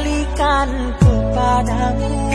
dapat kepadamu